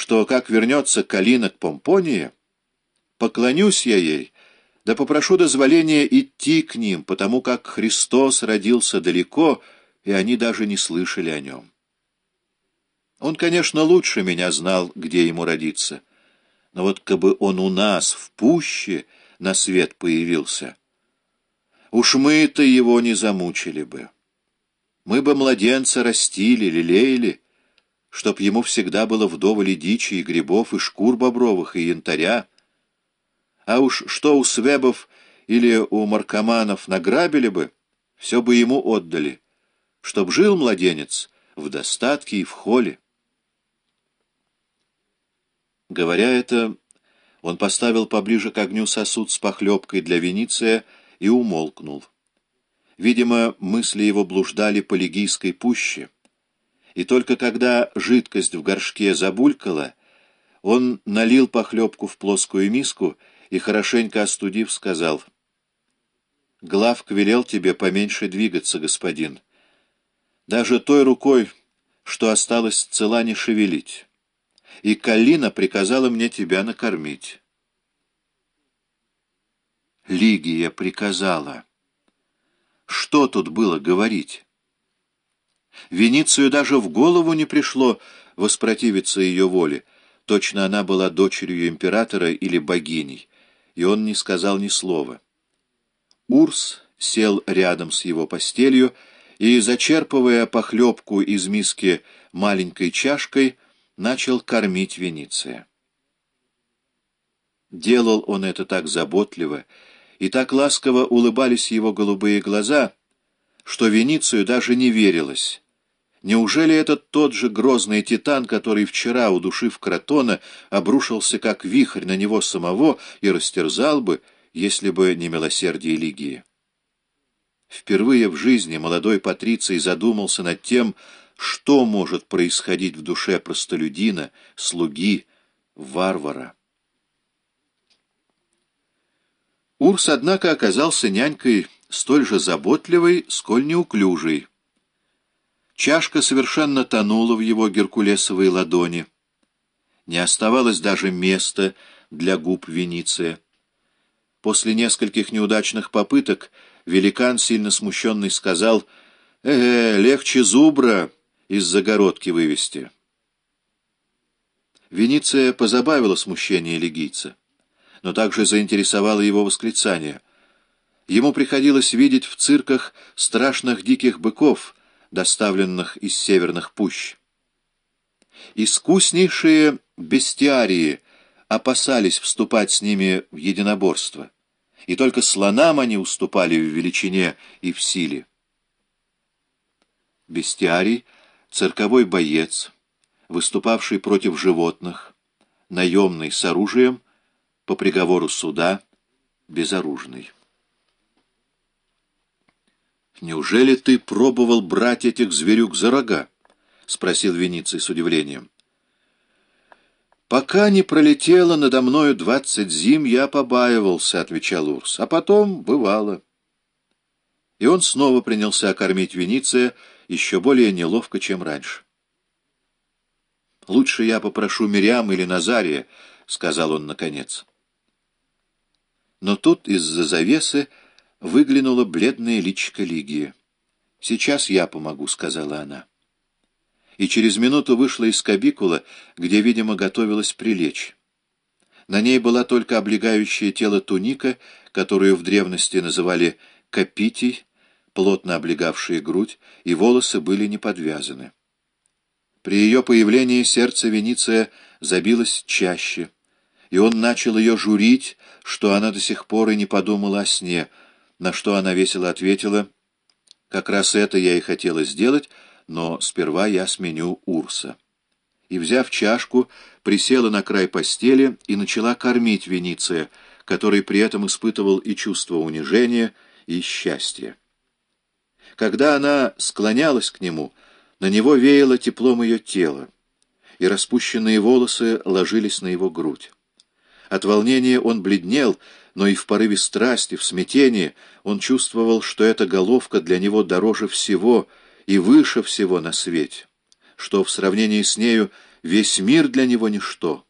что, как вернется Калина к Помпонии, поклонюсь я ей, да попрошу дозволения идти к ним, потому как Христос родился далеко, и они даже не слышали о нем. Он, конечно, лучше меня знал, где ему родиться, но вот кабы он у нас, в пуще, на свет появился, уж мы-то его не замучили бы. Мы бы младенца растили, лелеяли, чтоб ему всегда было вдоволь и дичи, и грибов, и шкур бобровых, и янтаря. А уж что у свебов или у маркоманов награбили бы, все бы ему отдали, чтоб жил младенец в достатке и в холе. Говоря это, он поставил поближе к огню сосуд с похлебкой для Вениция и умолкнул. Видимо, мысли его блуждали по лигийской пуще, и только когда жидкость в горшке забулькала, он налил похлебку в плоскую миску и, хорошенько остудив, сказал, «Главк велел тебе поменьше двигаться, господин. Даже той рукой, что осталось цела, не шевелить. И Калина приказала мне тебя накормить». Лигия приказала. Что тут было говорить? Веницию даже в голову не пришло воспротивиться ее воле. Точно она была дочерью императора или богиней, и он не сказал ни слова. Урс сел рядом с его постелью и, зачерпывая похлебку из миски маленькой чашкой, начал кормить Вениция. Делал он это так заботливо, и так ласково улыбались его голубые глаза, что Веницию даже не верилось. Неужели это тот же грозный титан, который вчера, удушив Кротона, обрушился как вихрь на него самого и растерзал бы, если бы не милосердие Лигии? Впервые в жизни молодой Патриций задумался над тем, что может происходить в душе простолюдина, слуги, варвара. Урс, однако, оказался нянькой столь же заботливой, сколь неуклюжей. Чашка совершенно тонула в его геркулесовой ладони. Не оставалось даже места для губ Вениция. После нескольких неудачных попыток великан, сильно смущенный, сказал «Э, -э легче зубра из загородки вывести». Вениция позабавила смущение легийца но также заинтересовало его восклицание. Ему приходилось видеть в цирках страшных диких быков, доставленных из северных пущ. Искуснейшие бестиарии опасались вступать с ними в единоборство, и только слонам они уступали в величине и в силе. Бестиарий — цирковой боец, выступавший против животных, наемный с оружием — по приговору суда безоружный. «Неужели ты пробовал брать этих зверюк за рога?» — спросил Вениций с удивлением. «Пока не пролетело надо мною двадцать зим, я побаивался», — отвечал Урс. «А потом бывало». И он снова принялся кормить Вениция еще более неловко, чем раньше. «Лучше я попрошу Мириам или Назария», — сказал он наконец. Но тут из-за завесы выглянула бледная личико Лигии. «Сейчас я помогу», — сказала она. И через минуту вышла из кабикула, где, видимо, готовилась прилечь. На ней была только облегающее тело туника, которую в древности называли «капитий», плотно облегавшие грудь, и волосы были не подвязаны. При ее появлении сердце Вениция забилось чаще — и он начал ее журить, что она до сих пор и не подумала о сне, на что она весело ответила, «Как раз это я и хотела сделать, но сперва я сменю Урса». И, взяв чашку, присела на край постели и начала кормить Вениция, который при этом испытывал и чувство унижения, и счастья. Когда она склонялась к нему, на него веяло теплом ее тела, и распущенные волосы ложились на его грудь. От волнения он бледнел, но и в порыве страсти, в смятении он чувствовал, что эта головка для него дороже всего и выше всего на свете, что в сравнении с нею Весь мир для него ничто.